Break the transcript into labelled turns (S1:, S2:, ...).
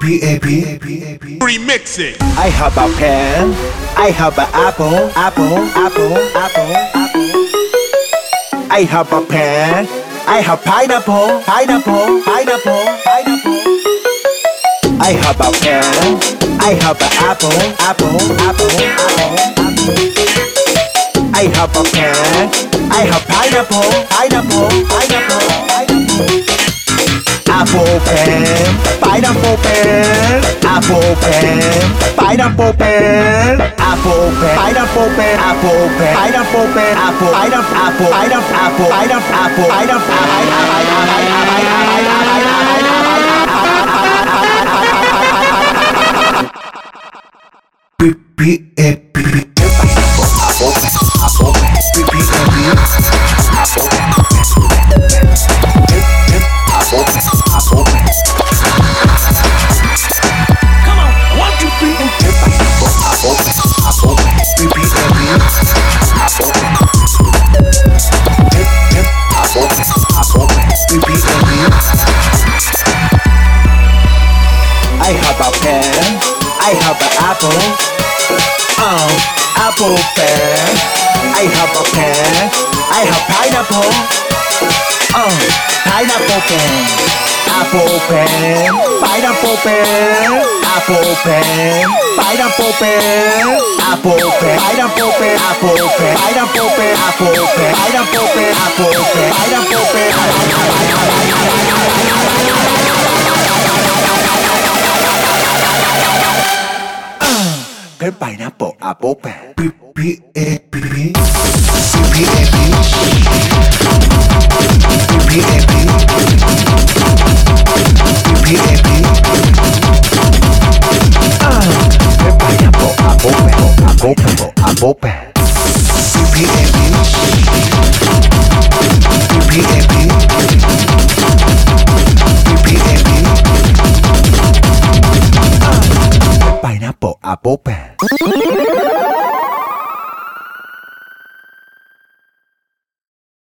S1: PPAP.
S2: it.
S3: I have a pen. I have an apple, apple, apple, apple, apple. I have a pen. I have pineapple, pineapple, pineapple, pineapple. I have a pen. I have an apple, apple, apple, apple, apple. I have a pen. I have pineapple, pineapple, pineapple. Apple pen, pineapple pen, apple pen, pineapple pen, apple pen, pineapple pen, apple pen, pineapple pen, apple, pineapple, apple, pineapple, apple, pineapple, apple,
S1: PPAP. PPAP.
S3: I have a pen, I have an apple, um, apple pen. I have a pen, I have pineapple, um, pineapple pen. Apple pen, pineapple pen, apple pen, pineapple pen, apple pen, pineapple pen, apple pen, pineapple pen, apple pen, pineapple pen, apple pen, pineapple pen. Pen pineapple apple pen. Pen. Apple pen.
S1: PPAP. PPAP. PPAP.
S3: Pineapple apple pen.